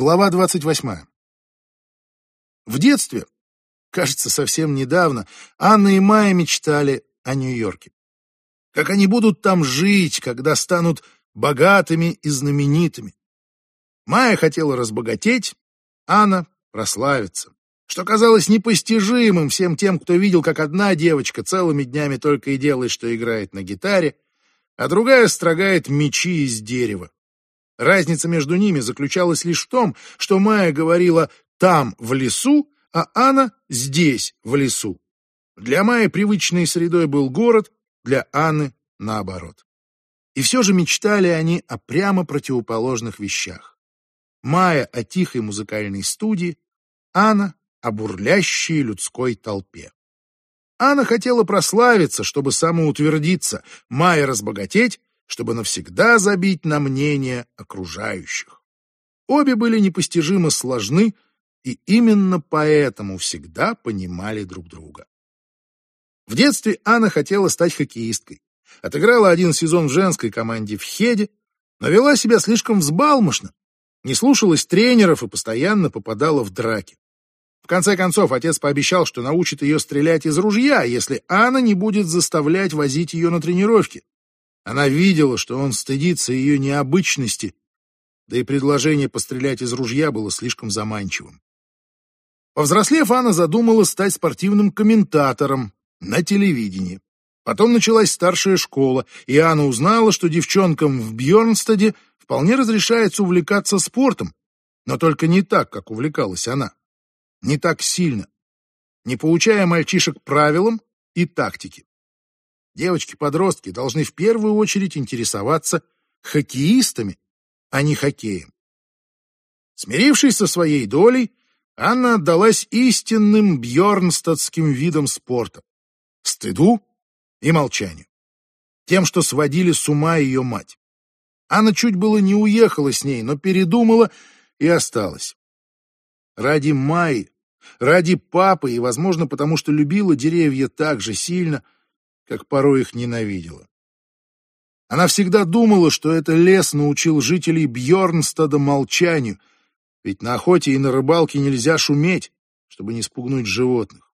Глава 28. В детстве, кажется, совсем недавно, Анна и Майя мечтали о Нью-Йорке. Как они будут там жить, когда станут богатыми и знаменитыми. Майя хотела разбогатеть, Анна прославиться, что казалось непостижимым всем тем, кто видел, как одна девочка целыми днями только и делает, что играет на гитаре, а другая строгает мечи из дерева. Разница между ними заключалась лишь в том, что Майя говорила «там, в лесу», а Анна «здесь, в лесу». Для Майи привычной средой был город, для Анны — наоборот. И все же мечтали они о прямо противоположных вещах. Майя о тихой музыкальной студии, Анна о бурлящей людской толпе. Анна хотела прославиться, чтобы самоутвердиться, Майя разбогатеть, чтобы навсегда забить на мнение окружающих. Обе были непостижимо сложны и именно поэтому всегда понимали друг друга. В детстве Анна хотела стать хоккеисткой. Отыграла один сезон в женской команде в Хеде, но вела себя слишком взбалмошно, не слушалась тренеров и постоянно попадала в драки. В конце концов, отец пообещал, что научит ее стрелять из ружья, если Анна не будет заставлять возить ее на тренировки. Она видела, что он стыдится ее необычности, да и предложение пострелять из ружья было слишком заманчивым. Повзрослев, Анна задумала стать спортивным комментатором на телевидении. Потом началась старшая школа, и Анна узнала, что девчонкам в Бьернстаде вполне разрешается увлекаться спортом, но только не так, как увлекалась она. Не так сильно, не поучая мальчишек правилам и тактике. Девочки-подростки должны в первую очередь интересоваться хоккеистами, а не хоккеем. Смирившись со своей долей, Анна отдалась истинным бьорнстадским видам спорта — стыду и молчанию. Тем, что сводили с ума ее мать. Анна чуть было не уехала с ней, но передумала и осталась. Ради Майи, ради папы и, возможно, потому что любила деревья так же сильно — как порой их ненавидела. Она всегда думала, что это лес научил жителей Бьорнстада молчанию, ведь на охоте и на рыбалке нельзя шуметь, чтобы не спугнуть животных.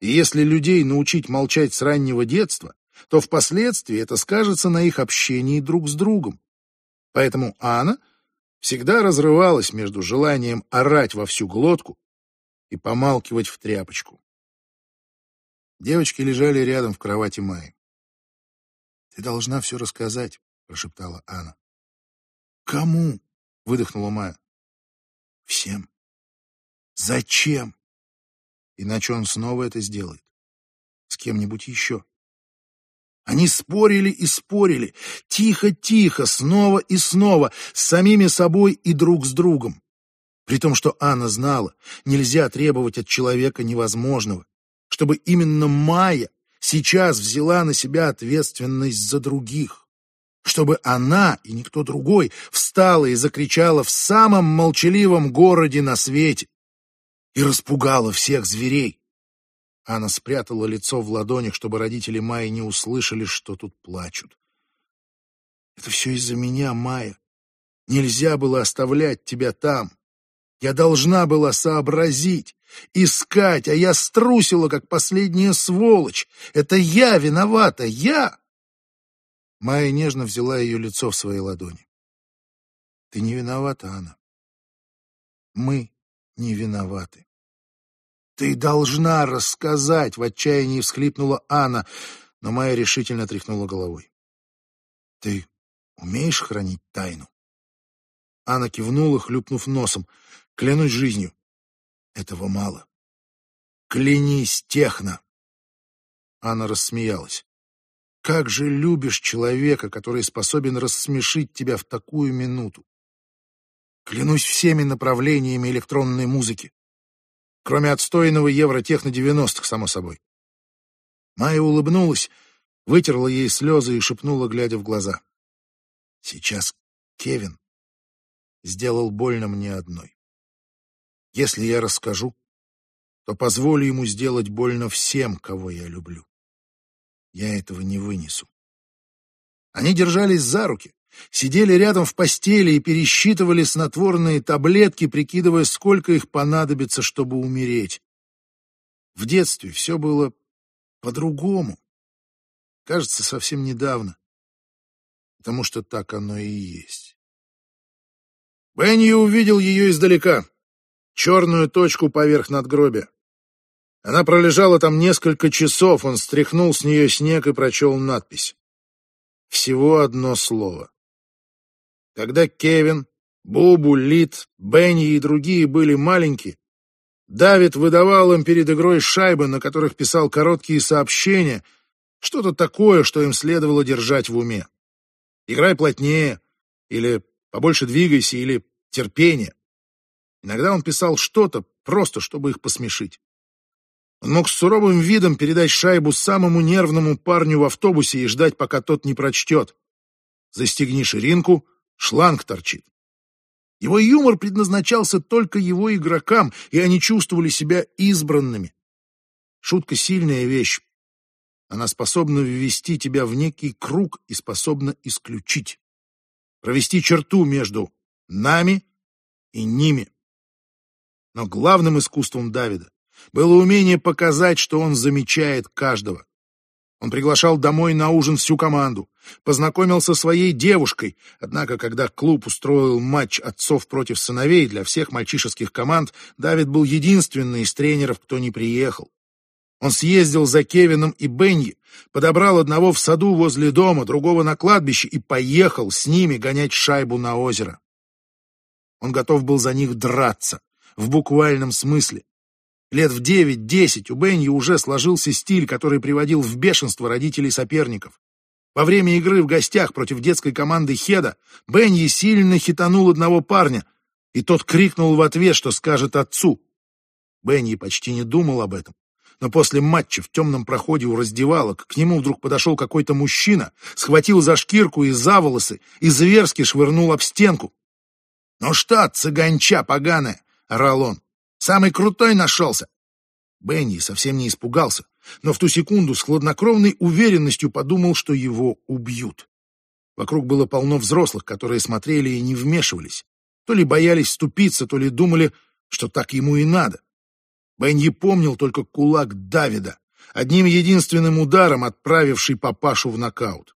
И если людей научить молчать с раннего детства, то впоследствии это скажется на их общении друг с другом. Поэтому Анна всегда разрывалась между желанием орать во всю глотку и помалкивать в тряпочку. Девочки лежали рядом в кровати Майи. «Ты должна все рассказать», — прошептала Анна. «Кому?» — выдохнула Майя. «Всем». «Зачем?» Иначе он снова это сделает. С кем-нибудь еще. Они спорили и спорили, тихо-тихо, снова и снова, с самими собой и друг с другом. При том, что Анна знала, нельзя требовать от человека невозможного чтобы именно Майя сейчас взяла на себя ответственность за других, чтобы она и никто другой встала и закричала в самом молчаливом городе на свете и распугала всех зверей. Она спрятала лицо в ладонях, чтобы родители Майи не услышали, что тут плачут. «Это все из-за меня, Майя. Нельзя было оставлять тебя там. Я должна была сообразить, искать, а я струсила, как последняя сволочь. Это я виновата, я!» Майя нежно взяла ее лицо в свои ладони. «Ты не виновата, Анна. Мы не виноваты. Ты должна рассказать!» — в отчаянии всхлипнула Анна, но Майя решительно тряхнула головой. «Ты умеешь хранить тайну?» Анна кивнула, хлюпнув носом. Клянусь жизнью. Этого мало. Клянись, техно. Анна рассмеялась. Как же любишь человека, который способен рассмешить тебя в такую минуту. Клянусь всеми направлениями электронной музыки. Кроме отстойного евротехно 90-х, само собой. Майя улыбнулась, вытерла ей слезы и шепнула, глядя в глаза. Сейчас Кевин сделал больно мне одной. Если я расскажу, то позволю ему сделать больно всем, кого я люблю. Я этого не вынесу. Они держались за руки, сидели рядом в постели и пересчитывали снотворные таблетки, прикидывая, сколько их понадобится, чтобы умереть. В детстве все было по-другому. Кажется, совсем недавно. Потому что так оно и есть. Бенни увидел ее издалека, черную точку поверх надгробия. Она пролежала там несколько часов, он стряхнул с нее снег и прочел надпись. Всего одно слово. Когда Кевин, Бубу, Лит, Бенни и другие были маленькие, Давид выдавал им перед игрой шайбы, на которых писал короткие сообщения, что-то такое, что им следовало держать в уме. Играй плотнее, или побольше двигайся, или терпение. Иногда он писал что-то, просто чтобы их посмешить. Он мог с суровым видом передать шайбу самому нервному парню в автобусе и ждать, пока тот не прочтет. Застегни ширинку, шланг торчит. Его юмор предназначался только его игрокам, и они чувствовали себя избранными. Шутка — сильная вещь. Она способна ввести тебя в некий круг и способна исключить. Провести черту между нами и ними. Но главным искусством Давида было умение показать, что он замечает каждого. Он приглашал домой на ужин всю команду, познакомился со своей девушкой, однако, когда клуб устроил матч отцов против сыновей для всех мальчишеских команд, Давид был единственный из тренеров, кто не приехал. Он съездил за Кевином и Бенни, подобрал одного в саду возле дома, другого на кладбище и поехал с ними гонять шайбу на озеро. Он готов был за них драться, в буквальном смысле. Лет в девять-десять у Бенни уже сложился стиль, который приводил в бешенство родителей соперников. Во время игры в гостях против детской команды Хеда Бенни сильно хитанул одного парня, и тот крикнул в ответ, что скажет отцу. Бенни почти не думал об этом. Но после матча в темном проходе у раздевалок к нему вдруг подошел какой-то мужчина, схватил за шкирку и за волосы и зверски швырнул об стенку. «Ну что, цыганча поганая!» — орал он. Самый крутой нашелся. Бенни совсем не испугался, но в ту секунду с хладнокровной уверенностью подумал, что его убьют. Вокруг было полно взрослых, которые смотрели и не вмешивались. То ли боялись вступиться, то ли думали, что так ему и надо. Бенни помнил только кулак Давида, одним единственным ударом отправивший папашу в нокаут.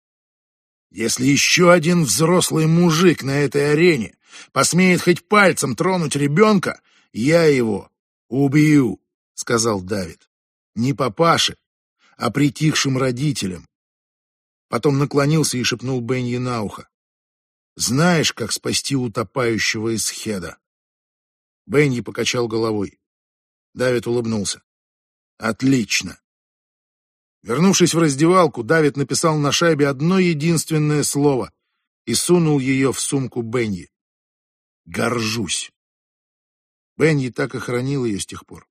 Если еще один взрослый мужик на этой арене посмеет хоть пальцем тронуть ребенка, «Я его убью», — сказал Давид. «Не папаше, а притихшим родителям». Потом наклонился и шепнул Бенни на ухо. «Знаешь, как спасти утопающего из Хеда?» Бенни покачал головой. Давид улыбнулся. «Отлично!» Вернувшись в раздевалку, Давид написал на шайбе одно единственное слово и сунул ее в сумку Бенни. «Горжусь». Бенни так и хранил ее с тех пор.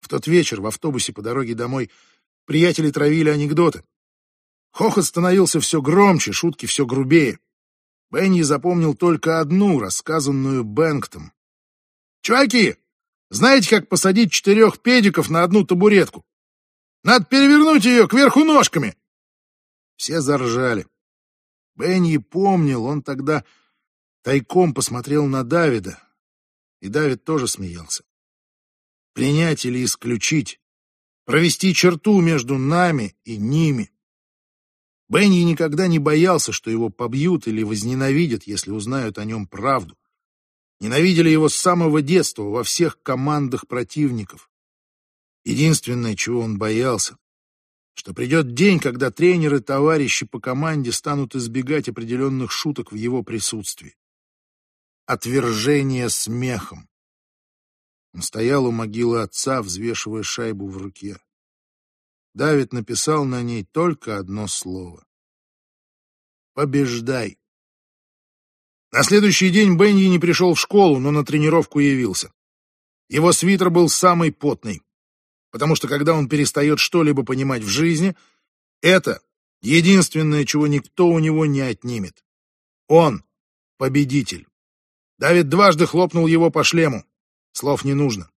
В тот вечер в автобусе по дороге домой приятели травили анекдоты. Хохот становился все громче, шутки все грубее. Бенни запомнил только одну, рассказанную Бэнктом. «Чуваки, знаете, как посадить четырех педиков на одну табуретку? Надо перевернуть ее кверху ножками!» Все заржали. Бенни помнил, он тогда тайком посмотрел на Давида, и Давид тоже смеялся. Принять или исключить, провести черту между нами и ними. Бенни никогда не боялся, что его побьют или возненавидят, если узнают о нем правду. Ненавидели его с самого детства во всех командах противников. Единственное, чего он боялся, что придет день, когда тренеры, товарищи по команде станут избегать определенных шуток в его присутствии отвержение смехом. Он стоял у могилы отца, взвешивая шайбу в руке. Давид написал на ней только одно слово. «Побеждай». На следующий день Бенни не пришел в школу, но на тренировку явился. Его свитер был самый потный, потому что когда он перестает что-либо понимать в жизни, это единственное, чего никто у него не отнимет. Он — победитель. Давид дважды хлопнул его по шлему. Слов не нужно.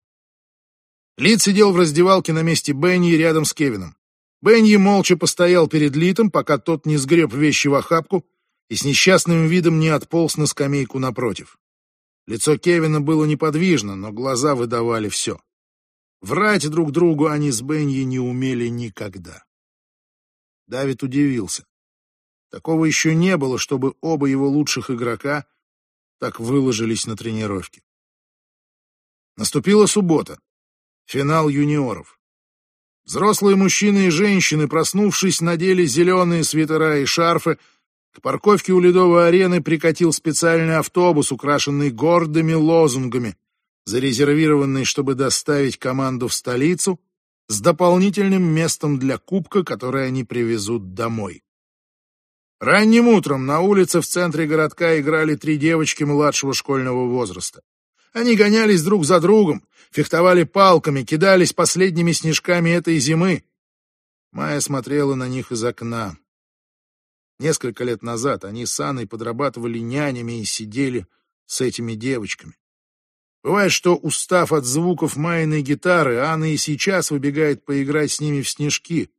Лид сидел в раздевалке на месте Бенни рядом с Кевином. Бенни молча постоял перед Литом, пока тот не сгреб вещи в охапку и с несчастным видом не отполз на скамейку напротив. Лицо Кевина было неподвижно, но глаза выдавали все. Врать друг другу они с Бенни не умели никогда. Давид удивился. Такого еще не было, чтобы оба его лучших игрока так выложились на тренировке. Наступила суббота. Финал юниоров. Взрослые мужчины и женщины, проснувшись, надели зеленые свитера и шарфы. К парковке у ледовой арены прикатил специальный автобус, украшенный гордыми лозунгами, зарезервированный, чтобы доставить команду в столицу с дополнительным местом для кубка, который они привезут домой. Ранним утром на улице в центре городка играли три девочки младшего школьного возраста. Они гонялись друг за другом, фехтовали палками, кидались последними снежками этой зимы. Майя смотрела на них из окна. Несколько лет назад они с Анной подрабатывали нянями и сидели с этими девочками. Бывает, что, устав от звуков Майиной гитары, Анна и сейчас выбегает поиграть с ними в снежки.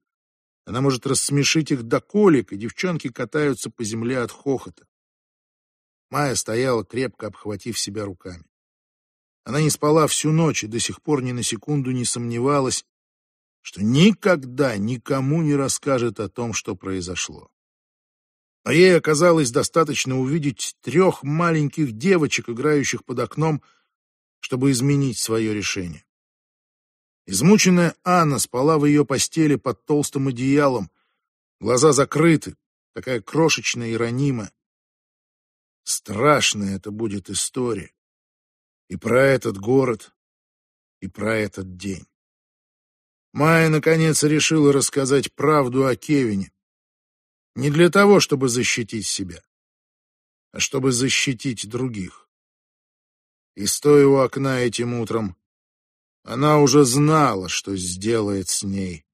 Она может рассмешить их до колик, и девчонки катаются по земле от хохота. Майя стояла, крепко обхватив себя руками. Она не спала всю ночь и до сих пор ни на секунду не сомневалась, что никогда никому не расскажет о том, что произошло. А ей оказалось достаточно увидеть трех маленьких девочек, играющих под окном, чтобы изменить свое решение. Измученная Анна спала в ее постели под толстым одеялом, глаза закрыты, такая крошечная и ранимая. Страшная это будет история. И про этот город, и про этот день. Майя, наконец, решила рассказать правду о Кевине. Не для того, чтобы защитить себя, а чтобы защитить других. И стоя у окна этим утром, она уже знала, что сделает с ней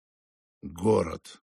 город.